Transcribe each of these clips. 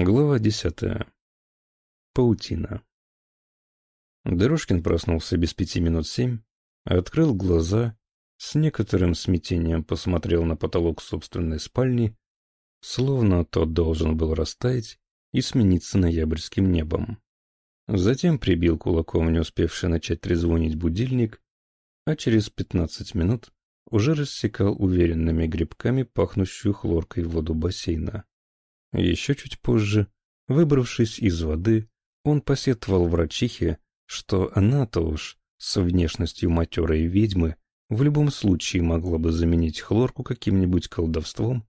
Глава десятая. Паутина. Дорожкин проснулся без пяти минут семь, открыл глаза, с некоторым смятением посмотрел на потолок собственной спальни, словно тот должен был растаять и смениться ноябрьским небом. Затем прибил кулаком не успевший начать трезвонить будильник, а через пятнадцать минут уже рассекал уверенными грибками пахнущую хлоркой воду бассейна. Еще чуть позже, выбравшись из воды, он посетовал врачихе, что она-то уж с внешностью матерой ведьмы в любом случае могла бы заменить хлорку каким-нибудь колдовством,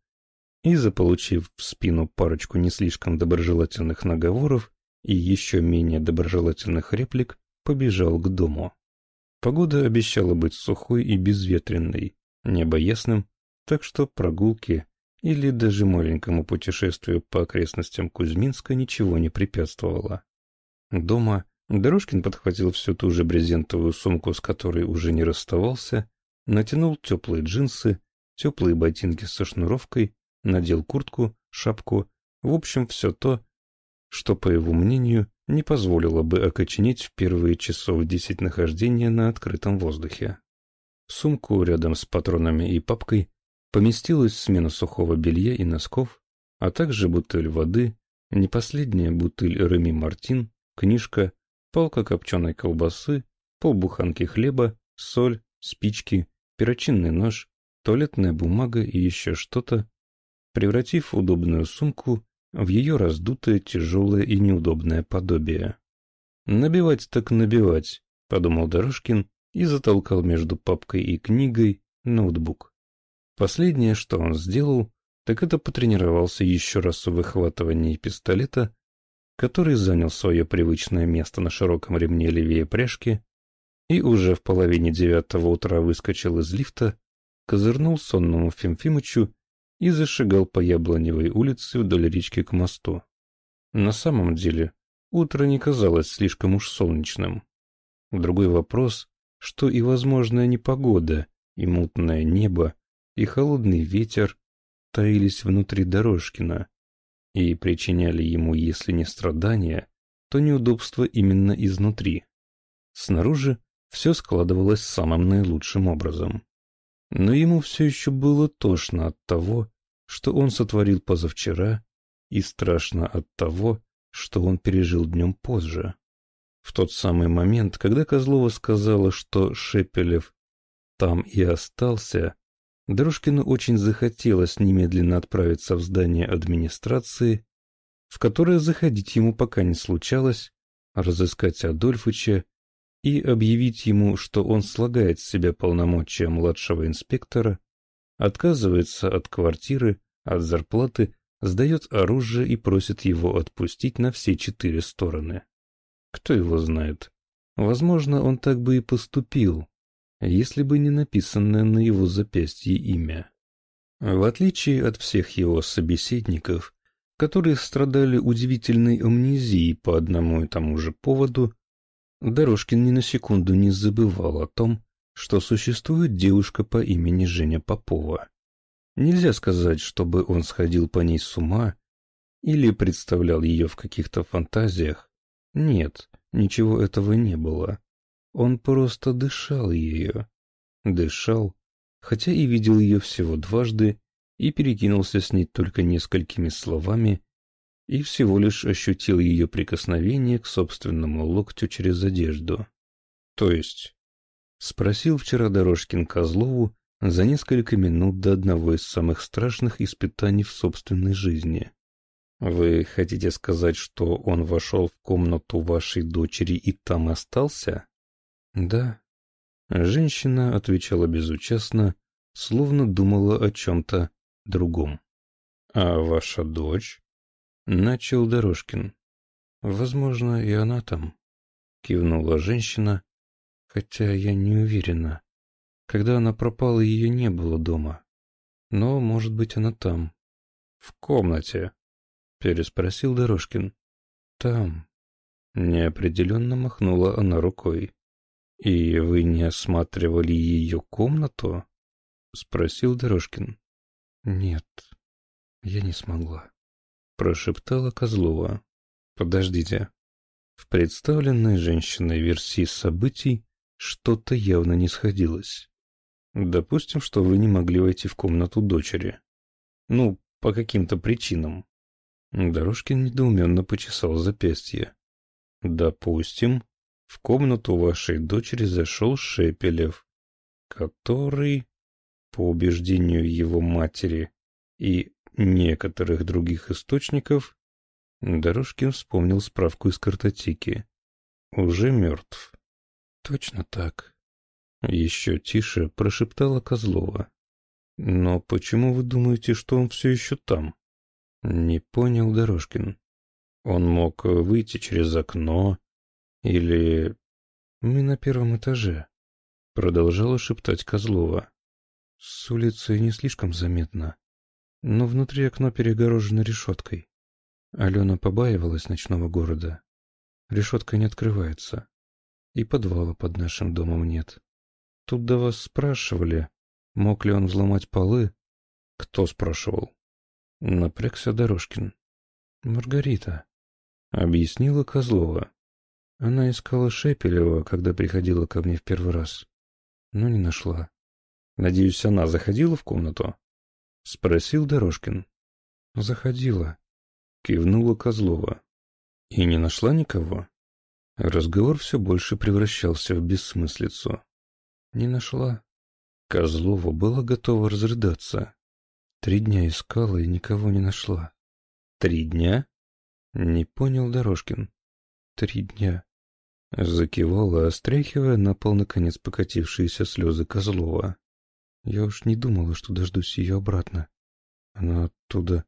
и, заполучив в спину парочку не слишком доброжелательных наговоров и еще менее доброжелательных реплик, побежал к дому. Погода обещала быть сухой и безветренной, небо ясным, так что прогулки или даже маленькому путешествию по окрестностям Кузьминска ничего не препятствовало. Дома Дорожкин подхватил всю ту же брезентовую сумку, с которой уже не расставался, натянул теплые джинсы, теплые ботинки со шнуровкой, надел куртку, шапку, в общем, все то, что, по его мнению, не позволило бы окоченеть в первые часов десять нахождения на открытом воздухе. Сумку рядом с патронами и папкой Поместилась смена сухого белья и носков, а также бутыль воды, не последняя бутыль Реми Мартин, книжка, палка копченой колбасы, полбуханки хлеба, соль, спички, перочинный нож, туалетная бумага и еще что-то, превратив удобную сумку в ее раздутое, тяжелое и неудобное подобие. «Набивать так набивать», — подумал Дорожкин и затолкал между папкой и книгой ноутбук. Последнее, что он сделал, так это потренировался еще раз в выхватывании пистолета, который занял свое привычное место на широком ремне левее пряжки, и уже в половине девятого утра выскочил из лифта, козырнул сонному Фимфимычу и зашагал по Яблоневой улице вдоль речки к мосту. На самом деле, утро не казалось слишком уж солнечным. Другой вопрос, что и возможная непогода, и мутное небо, и холодный ветер таились внутри Дорожкина и причиняли ему, если не страдания, то неудобства именно изнутри. Снаружи все складывалось самым наилучшим образом. Но ему все еще было тошно от того, что он сотворил позавчера, и страшно от того, что он пережил днем позже. В тот самый момент, когда Козлова сказала, что Шепелев там и остался, Дорожкину очень захотелось немедленно отправиться в здание администрации, в которое заходить ему пока не случалось, разыскать Адольфыча и объявить ему, что он слагает с себя полномочия младшего инспектора, отказывается от квартиры, от зарплаты, сдает оружие и просит его отпустить на все четыре стороны. Кто его знает? Возможно, он так бы и поступил, если бы не написанное на его запястье имя. В отличие от всех его собеседников, которые страдали удивительной амнезией по одному и тому же поводу, Дорожкин ни на секунду не забывал о том, что существует девушка по имени Женя Попова. Нельзя сказать, чтобы он сходил по ней с ума или представлял ее в каких-то фантазиях. Нет, ничего этого не было. Он просто дышал ее. Дышал, хотя и видел ее всего дважды, и перекинулся с ней только несколькими словами, и всего лишь ощутил ее прикосновение к собственному локтю через одежду. То есть, спросил вчера Дорожкин Козлову за несколько минут до одного из самых страшных испытаний в собственной жизни. Вы хотите сказать, что он вошел в комнату вашей дочери и там остался? Да. Женщина отвечала безучастно, словно думала о чем-то другом. А ваша дочь? Начал Дорожкин. Возможно, и она там. Кивнула женщина, хотя я не уверена. Когда она пропала, ее не было дома. Но, может быть, она там. В комнате? Переспросил Дорожкин. Там. Неопределенно махнула она рукой. «И вы не осматривали ее комнату?» — спросил Дорожкин. «Нет, я не смогла». прошептала Козлова. Подождите. В представленной женщиной версии событий что-то явно не сходилось. Допустим, что вы не могли войти в комнату дочери. Ну, по каким-то причинам. Дорожкин недоуменно почесал запястье. Допустим, в комнату вашей дочери зашел Шепелев, который, по убеждению его матери и некоторых других источников, Дорожкин вспомнил справку из картотеки. Уже мертв. Точно так. Еще тише прошептала Козлова. Но почему вы думаете, что он все еще там? Не понял Дорожкин. Он мог выйти через окно или... Мы на первом этаже. Продолжала шептать Козлова. С улицы не слишком заметно, но внутри окно перегорожено решеткой. Алена побаивалась ночного города. Решетка не открывается. И подвала под нашим домом нет. Тут до вас спрашивали, мог ли он взломать полы. Кто спрашивал? Напрягся Дорожкин. Маргарита. Объяснила Козлова. Она искала Шепелева, когда приходила ко мне в первый раз. Но не нашла. Надеюсь, она заходила в комнату? Спросил Дорожкин. Заходила. Кивнула Козлова. И не нашла никого? Разговор все больше превращался в бессмыслицу. Не нашла. Козлова была готова разрыдаться. Три дня искала и никого не нашла. Три дня? Не понял Дорожкин. Три дня. Закивала, остряхивая на пол наконец покатившиеся слезы Козлова. Я уж не думала, что дождусь ее обратно. Она оттуда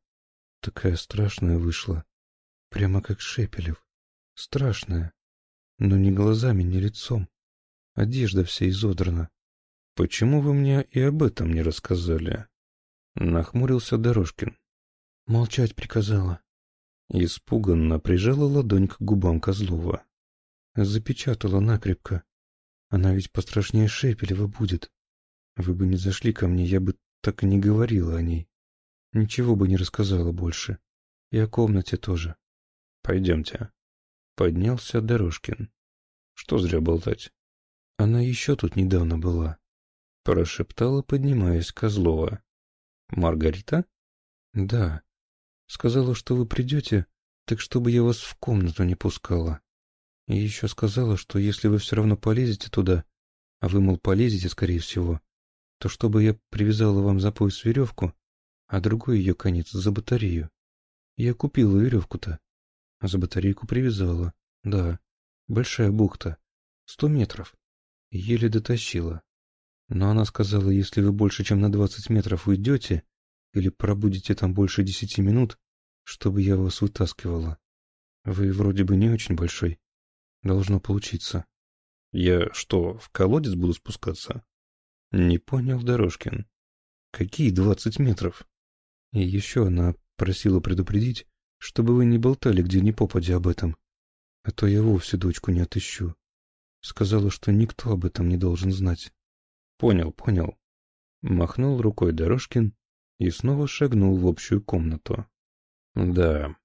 Такая страшная вышла. Прямо как Шепелев. Страшная. Но не глазами, не лицом. Одежда вся изодрана. Почему вы мне и об этом не рассказали? Нахмурился Дорожкин. Молчать приказала. Испуганно прижала ладонь к губам Козлова. Запечатала накрепко. Она ведь пострашнее Шепелева будет. Вы бы не зашли ко мне, я бы так и не говорила о ней. Ничего бы не рассказала больше. И о комнате тоже. Пойдемте. Поднялся Дорожкин. Что зря болтать. Она еще тут недавно была. Прошептала, поднимаясь Козлова. Маргарита? Да. Сказала, что вы придете, так чтобы я вас в комнату не пускала. И еще сказала, что если вы все равно полезете туда, а вы, мол, полезете, скорее всего, то чтобы я привязала вам за пояс веревку, а другой ее конец за батарею. Я купила веревку-то, за батарейку привязала. Да, большая бухта, сто метров. Еле дотащила. Но она сказала, если вы больше, чем на двадцать метров уйдете, или пробудете там больше десяти минут, чтобы я вас вытаскивала. Вы вроде бы не очень большой. Должно получиться. Я что, в колодец буду спускаться? Не понял Дорожкин. Какие двадцать метров? И еще она просила предупредить, чтобы вы не болтали где ни попадя об этом, а то я вовсе дочку не отыщу. Сказала, что никто об этом не должен знать. Понял, понял. Махнул рукой Дорожкин и снова шагнул в общую комнату. Да,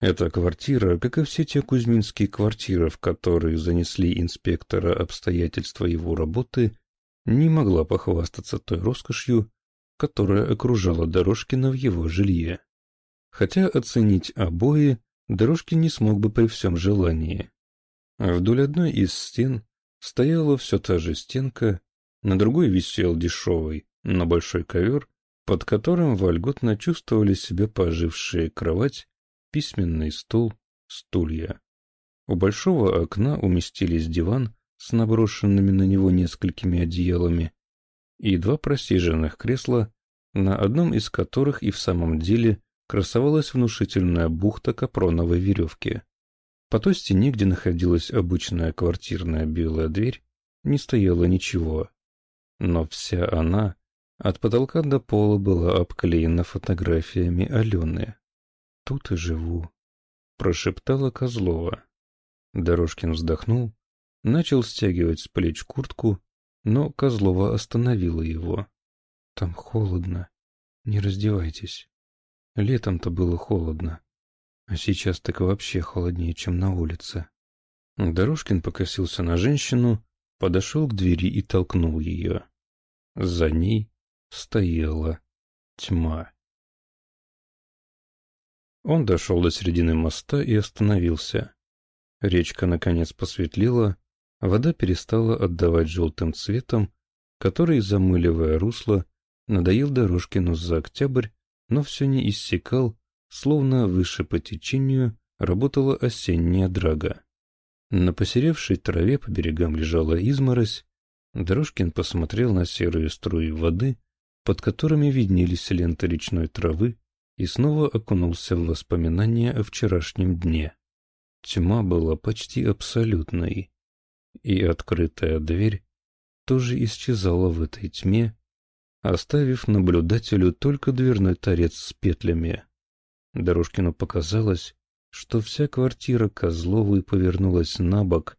эта квартира, как и все те кузьминские квартиры, в которые занесли инспектора обстоятельства его работы, не могла похвастаться той роскошью, которая окружала Дорожкина в его жилье. Хотя оценить обои Дорожкин не смог бы при всем желании. Вдоль одной из стен стояла все та же стенка, на другой висел дешевый, но большой ковер, под которым вольготно чувствовали себя пожившие кровать, письменный стол, стулья. У большого окна уместились диван с наброшенными на него несколькими одеялами, и два просиженных кресла, на одном из которых и в самом деле красовалась внушительная бухта капроновой веревки. По той стене, где находилась обычная квартирная белая дверь, не стояло ничего. Но вся она от потолка до пола была обклеена фотографиями Алены. «Тут и живу», — прошептала Козлова. Дорожкин вздохнул, начал стягивать с плеч куртку но Козлова остановила его. «Там холодно. Не раздевайтесь. Летом-то было холодно. А сейчас так вообще холоднее, чем на улице. Дорожкин покосился на женщину, подошел к двери и толкнул ее. За ней стояла тьма. Он дошел до середины моста и остановился. Речка наконец посветлела, вода перестала отдавать желтым цветом, который, замыливая русло, надоел Дорожкину за октябрь, но все не иссякал, словно выше по течению работала осенняя драга. На посеревшей траве по берегам лежала изморозь. Дорожкин посмотрел на серые струи воды, под которыми виднелись ленты речной травы, и снова окунулся в воспоминания о вчерашнем дне. Тьма была почти абсолютной, и открытая дверь тоже исчезала в этой тьме, оставив наблюдателю только дверной торец с петлями. Дорожкину показалось, что вся квартира Козловой повернулась на бок,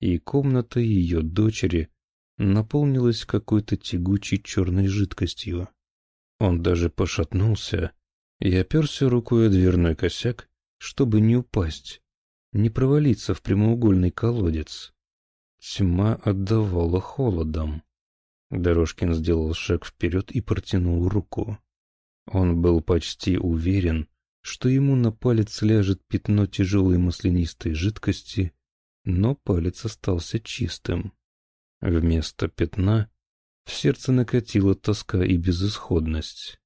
и комната ее дочери наполнилась какой-то тягучей черной жидкостью. Он даже пошатнулся и оперся рукой о дверной косяк, чтобы не упасть, не провалиться в прямоугольный колодец. Тьма отдавала холодом. Дорожкин сделал шаг вперед и протянул руку. Он был почти уверен, что ему на палец ляжет пятно тяжелой маслянистой жидкости, но палец остался чистым. Вместо пятна в сердце накатила тоска и безысходность.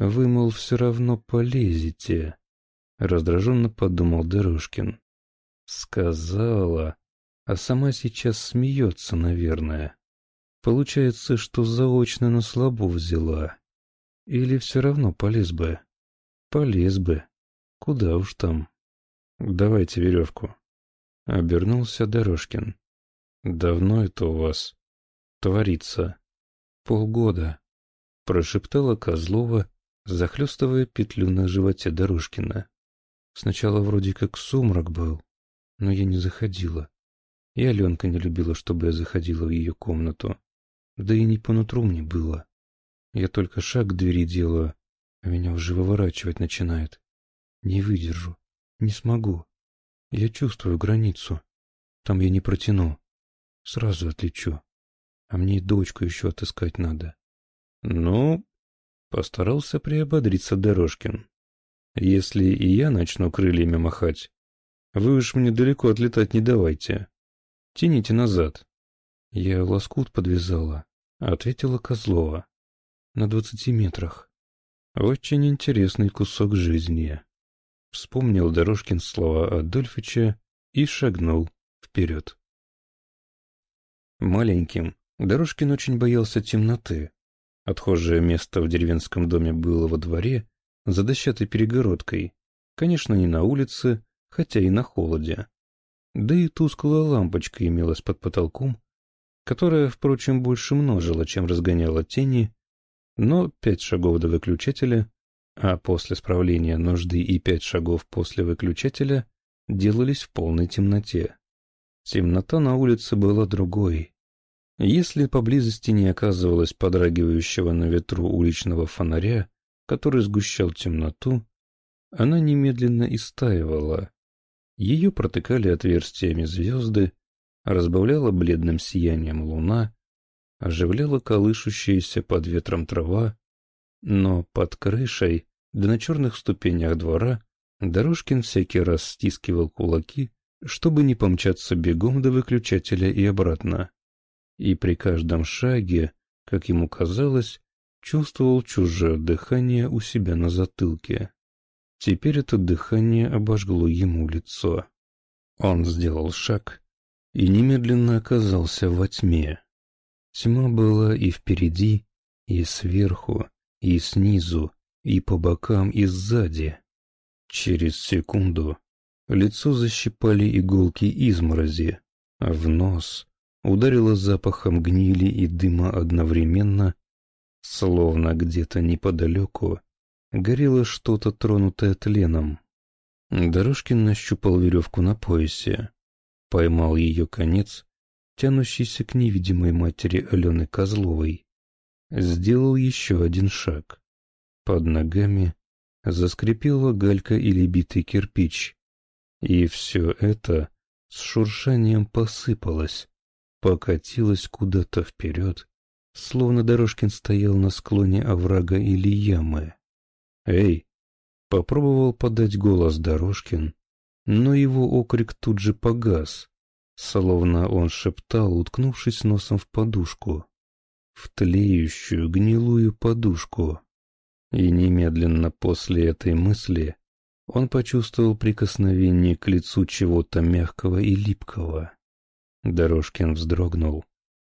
«Вы, мол, все равно полезете», — раздраженно подумал Дорожкин. «Сказала, а сама сейчас смеется, наверное. Получается, что заочно на слабо взяла. Или все равно полез бы?» Полез бы. Куда уж там. Давайте веревку. Обернулся Дорожкин. Давно это у вас творится? Полгода. Прошептала Козлова, захлестывая петлю на животе Дорожкина. Сначала вроде как сумрак был, но я не заходила. И Аленка не любила, чтобы я заходила в ее комнату. Да и не по нутру мне было. Я только шаг к двери делаю, а меня уже выворачивать начинает. Не выдержу. Не смогу. Я чувствую границу. Там я не протяну. Сразу отлечу. А мне и дочку еще отыскать надо. Ну, постарался приободриться Дорожкин. Если и я начну крыльями махать, вы уж мне далеко отлетать не давайте. Тяните назад. Я лоскут подвязала, ответила Козлова. На двадцати метрах. Очень интересный кусок жизни. Вспомнил Дорожкин слова Адольфича и шагнул вперед. Маленьким Дорожкин очень боялся темноты. Отхожее место в деревенском доме было во дворе, за дощатой перегородкой. Конечно, не на улице, хотя и на холоде. Да и тусклая лампочка имелась под потолком, которая, впрочем, больше множила, чем разгоняла тени, но пять шагов до выключателя, а после справления нужды и пять шагов после выключателя делались в полной темноте. Темнота на улице была другой. Если поблизости не оказывалось подрагивающего на ветру уличного фонаря, который сгущал темноту, она немедленно истаивала. Ее протыкали отверстиями звезды, разбавляла бледным сиянием луна, оживляла колышущаяся под ветром трава, но под крышей, да на черных ступенях двора, Дорожкин всякий раз стискивал кулаки, чтобы не помчаться бегом до выключателя и обратно. И при каждом шаге, как ему казалось, чувствовал чужое дыхание у себя на затылке. Теперь это дыхание обожгло ему лицо. Он сделал шаг и немедленно оказался во тьме. Тьма была и впереди, и сверху, и снизу, и по бокам, и сзади. Через секунду лицо защипали иголки изморози, а в нос ударило запахом гнили и дыма одновременно, словно где-то неподалеку горело что-то тронутое тленом. Дорожкин нащупал веревку на поясе, поймал ее конец тянущийся к невидимой матери Алены Козловой. Сделал еще один шаг. Под ногами заскрипела галька или битый кирпич. И все это с шуршанием посыпалось, покатилось куда-то вперед, словно Дорожкин стоял на склоне оврага или ямы. «Эй!» — попробовал подать голос Дорожкин, но его окрик тут же погас, словно он шептал, уткнувшись носом в подушку, в тлеющую гнилую подушку. И немедленно после этой мысли он почувствовал прикосновение к лицу чего-то мягкого и липкого. Дорожкин вздрогнул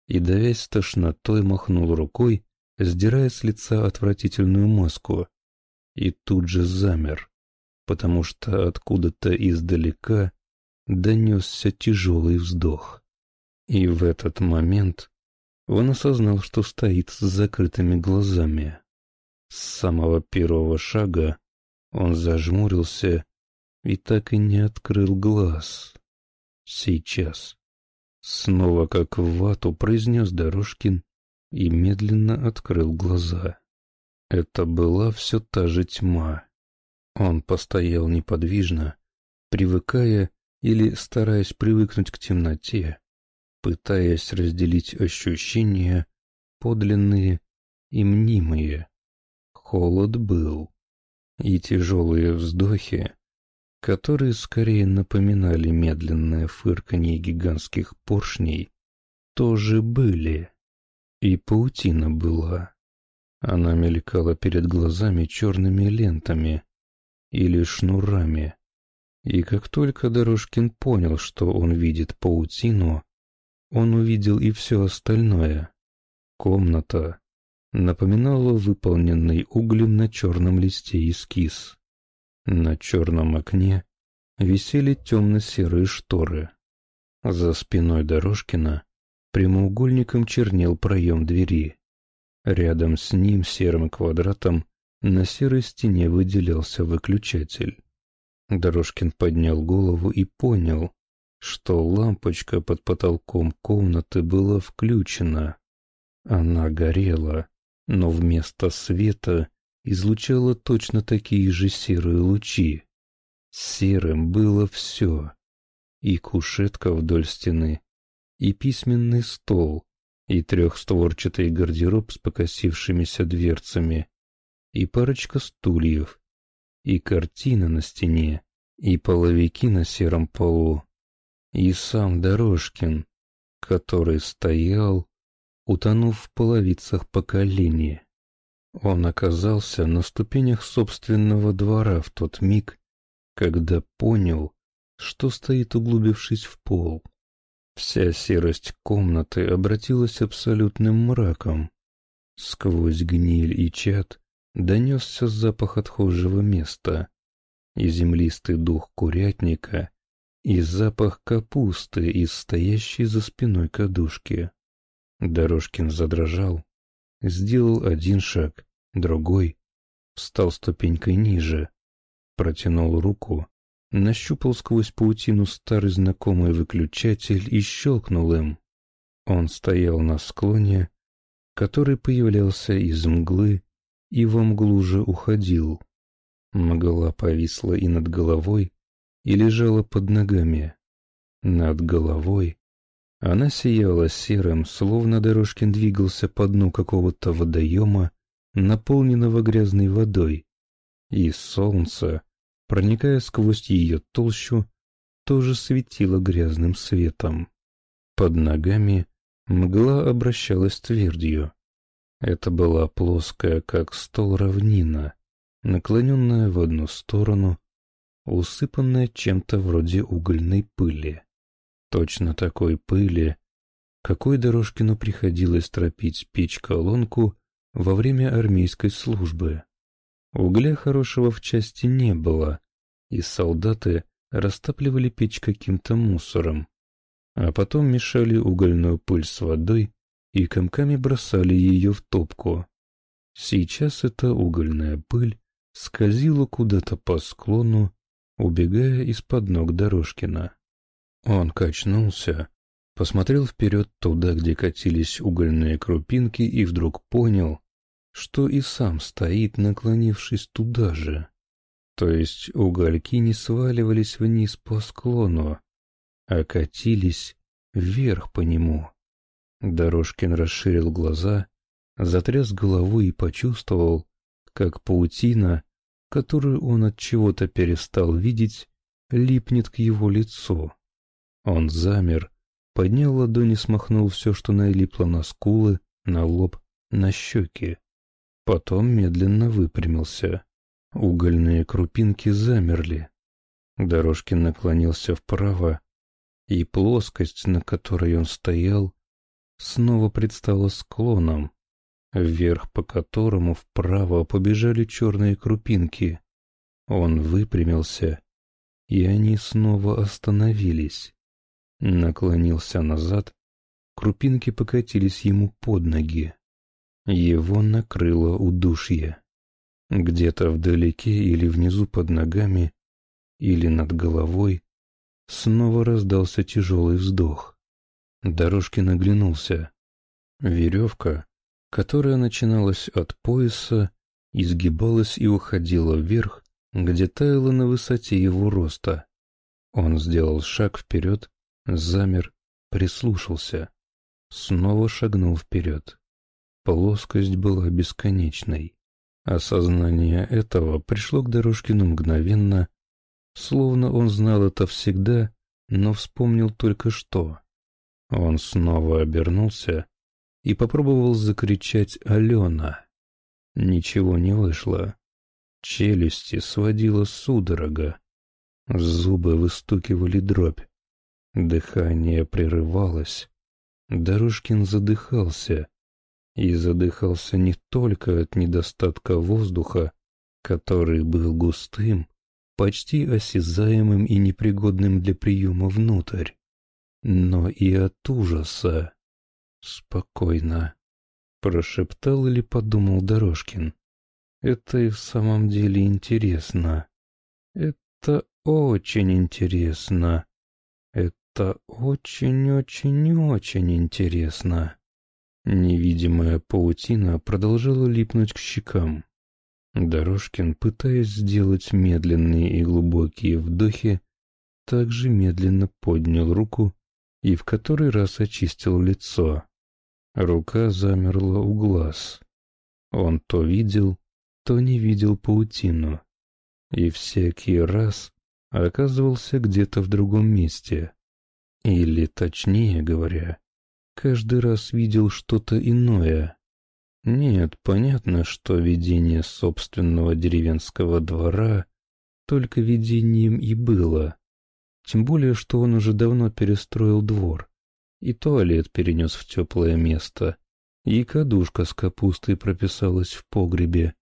и, давясь тошнотой, махнул рукой, сдирая с лица отвратительную маску, и тут же замер, потому что откуда-то издалека донесся тяжелый вздох. И в этот момент он осознал, что стоит с закрытыми глазами. С самого первого шага он зажмурился и так и не открыл глаз. Сейчас. Снова как в вату произнес Дорожкин и медленно открыл глаза. Это была все та же тьма. Он постоял неподвижно, привыкая или стараясь привыкнуть к темноте, пытаясь разделить ощущения, подлинные и мнимые. Холод был, и тяжелые вздохи, которые скорее напоминали медленное фырканье гигантских поршней, тоже были. И паутина была. Она мелькала перед глазами черными лентами или шнурами. И как только Дорожкин понял, что он видит паутину, он увидел и все остальное. Комната напоминала выполненный углем на черном листе эскиз. На черном окне висели темно-серые шторы. За спиной Дорожкина прямоугольником чернел проем двери. Рядом с ним серым квадратом на серой стене выделялся выключатель. Дорожкин поднял голову и понял, что лампочка под потолком комнаты была включена. Она горела, но вместо света излучала точно такие же серые лучи. Серым было все. И кушетка вдоль стены, и письменный стол, и трехстворчатый гардероб с покосившимися дверцами, и парочка стульев, и картина на стене, и половики на сером полу, и сам Дорожкин, который стоял, утонув в половицах поколения. Он оказался на ступенях собственного двора в тот миг, когда понял, что стоит углубившись в пол. Вся серость комнаты обратилась абсолютным мраком. Сквозь гниль и чад донесся запах отхожего места, и землистый дух курятника, и запах капусты из стоящей за спиной кадушки. Дорожкин задрожал, Сделал один шаг, другой. Встал ступенькой ниже. Протянул руку, нащупал сквозь паутину старый знакомый выключатель и щелкнул им. Он стоял на склоне, который появлялся из мглы и во мглу же уходил. Мгла повисла и над головой, и лежала под ногами. Над головой она сияла серым, словно Дорожкин двигался по дну какого-то водоема, наполненного грязной водой, и солнце, проникая сквозь ее толщу, тоже светило грязным светом. Под ногами мгла обращалась твердью. Это была плоская, как стол, равнина, наклоненная в одну сторону, усыпанная чем-то вроде угольной пыли. Точно такой пыли, какой Дорожкину приходилось тропить печь-колонку во время армейской службы. Угля хорошего в части не было, и солдаты растапливали печь каким-то мусором, а потом мешали угольную пыль с водой и комками бросали ее в топку. Сейчас эта угольная пыль скользила куда-то по склону, убегая из-под ног Дорожкина. Он качнулся, посмотрел вперед туда, где катились угольные крупинки, и вдруг понял, что и сам стоит, наклонившись туда же. То есть угольки не сваливались вниз по склону, а катились вверх по нему. Дорожкин расширил глаза, затряс головой и почувствовал, как паутина, которую он от чего-то перестал видеть, липнет к его лицу. Он замер, поднял ладони, смахнул все, что налипло на скулы, на лоб, на щеки. Потом медленно выпрямился. Угольные крупинки замерли. Дорожкин наклонился вправо, и плоскость, на которой он стоял, снова предстала склоном, вверх по которому вправо побежали черные крупинки. Он выпрямился, и они снова остановились. Наклонился назад, крупинки покатились ему под ноги. Его накрыло удушье. Где-то вдалеке или внизу под ногами, или над головой, снова раздался тяжелый вздох. Дорожкин оглянулся. Веревка, которая начиналась от пояса, изгибалась и уходила вверх, где таяла на высоте его роста. Он сделал шаг вперед, замер, прислушался. Снова шагнул вперед. Плоскость была бесконечной. Осознание этого пришло к Дорожкину мгновенно, словно он знал это всегда, но вспомнил только что. Он снова обернулся и попробовал закричать «Алена!». Ничего не вышло. Челюсти сводила судорога. Зубы выстукивали дробь. Дыхание прерывалось. Дорожкин задыхался, и задыхался не только от недостатка воздуха, который был густым, почти осязаемым и непригодным для приема внутрь, но и от ужаса. «Спокойно», — прошептал или подумал Дорожкин. «Это и в самом деле интересно. Это очень интересно. Это очень-очень-очень интересно». Невидимая паутина продолжала липнуть к щекам. Дорожкин, пытаясь сделать медленные и глубокие вдохи, также медленно поднял руку и в который раз очистил лицо. Рука замерла у глаз. Он то видел, то не видел паутину. И всякий раз оказывался где-то в другом месте. Или, точнее говоря, каждый раз видел что-то иное. Нет, понятно, что видение собственного деревенского двора только видением и было. Тем более, что он уже давно перестроил двор, и туалет перенес в теплое место, и кадушка с капустой прописалась в погребе.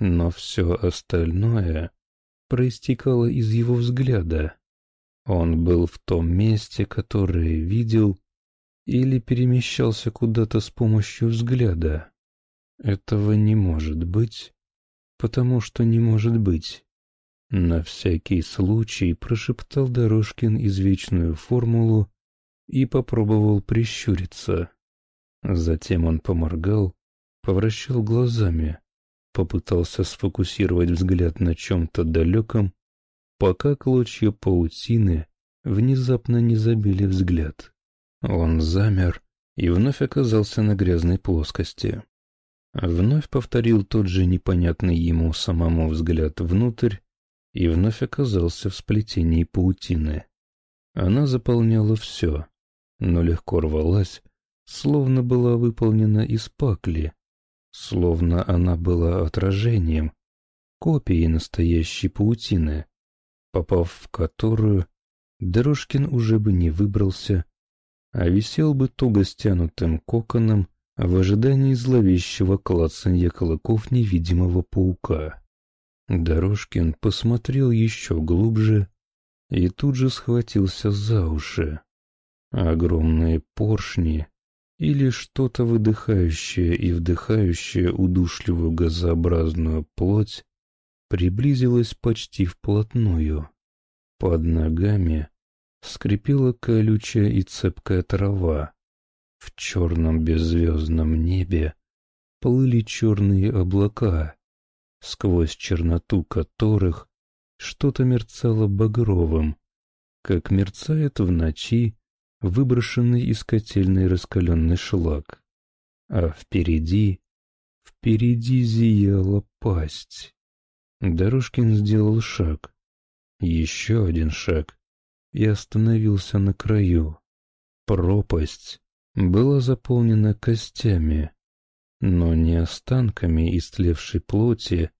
Но все остальное проистекало из его взгляда. Он был в том месте, которое видел, или перемещался куда-то с помощью взгляда. Этого не может быть, потому что не может быть. На всякий случай прошептал Дорожкин извечную формулу и попробовал прищуриться. Затем он поморгал, повращал глазами, попытался сфокусировать взгляд на чем-то далеком, пока клочья паутины внезапно не забили взгляд. Он замер и вновь оказался на грязной плоскости. Вновь повторил тот же непонятный ему самому взгляд внутрь и вновь оказался в сплетении паутины. Она заполняла все, но легко рвалась, словно была выполнена из пакли, словно она была отражением, копией настоящей паутины, попав в которую Дорожкин уже бы не выбрался а висел бы туго стянутым коконом в ожидании зловещего клацанья колоков невидимого паука. Дорожкин посмотрел еще глубже и тут же схватился за уши. Огромные поршни или что-то выдыхающее и вдыхающее удушливую газообразную плоть приблизилось почти вплотную. Под ногами скрипела колючая и цепкая трава. В черном беззвездном небе плыли черные облака, сквозь черноту которых что-то мерцало багровым, как мерцает в ночи выброшенный из котельной раскаленный шлак. А впереди, впереди зияла пасть. Дорожкин сделал шаг, еще один шаг, и остановился на краю. Пропасть была заполнена костями, но не останками истлевшей плоти,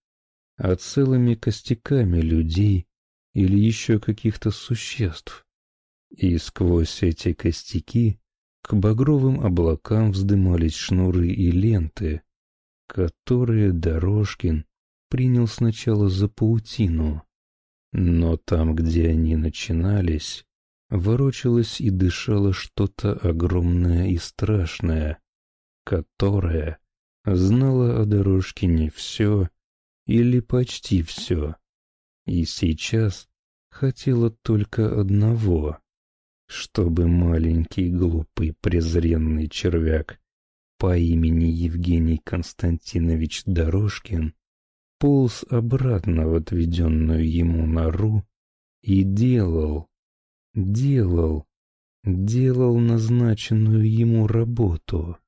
а целыми костяками людей или еще каких-то существ. И сквозь эти костяки к багровым облакам вздымались шнуры и ленты, которые Дорожкин принял сначала за паутину. Но там, где они начинались, ворочалось и дышало что-то огромное и страшное, которое знало о дорожке не все или почти все, и сейчас хотела только одного, чтобы маленький глупый презренный червяк по имени Евгений Константинович Дорожкин полз обратно в отведенную ему нору и делал, делал, делал назначенную ему работу.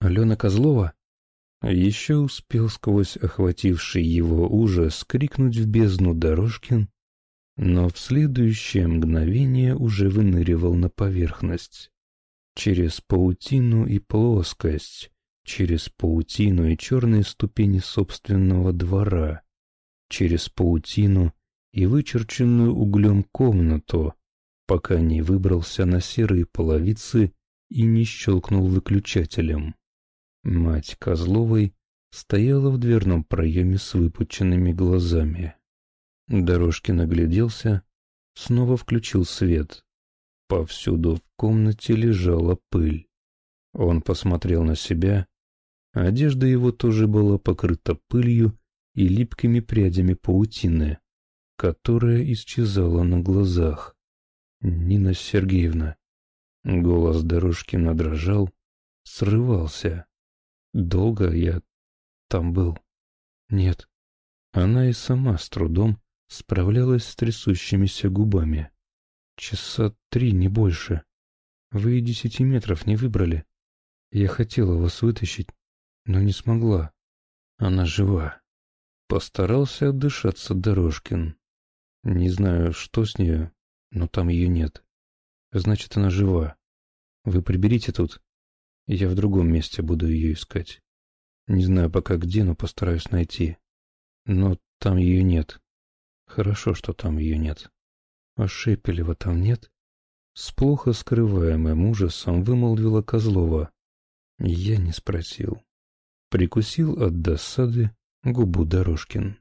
Алена Козлова еще успел сквозь охвативший его ужас крикнуть в бездну Дорожкин, но в следующее мгновение уже выныривал на поверхность. Через паутину и плоскость, через паутину и черные ступени собственного двора, через паутину и вычерченную углем комнату, пока не выбрался на серые половицы и не щелкнул выключателем. Мать Козловой стояла в дверном проеме с выпученными глазами. Дорожкин нагляделся, снова включил свет. Повсюду в комнате лежала пыль. Он посмотрел на себя. Одежда его тоже была покрыта пылью и липкими прядями паутины, которая исчезала на глазах. «Нина Сергеевна!» Голос Дорожкина дрожал, срывался. Долго я там был? Нет. Она и сама с трудом справлялась с трясущимися губами. Часа три, не больше. Вы и десяти метров не выбрали. Я хотела вас вытащить, но не смогла. Она жива. Постарался отдышаться Дорожкин. Не знаю, что с нею, но там ее нет. Значит, она жива. Вы приберите тут. Я в другом месте буду ее искать. Не знаю пока где, но постараюсь найти. Но там ее нет. Хорошо, что там ее нет. А Шепелева там нет? С плохо скрываемым ужасом вымолвила Козлова. Я не спросил. Прикусил от досады губу Дорожкин.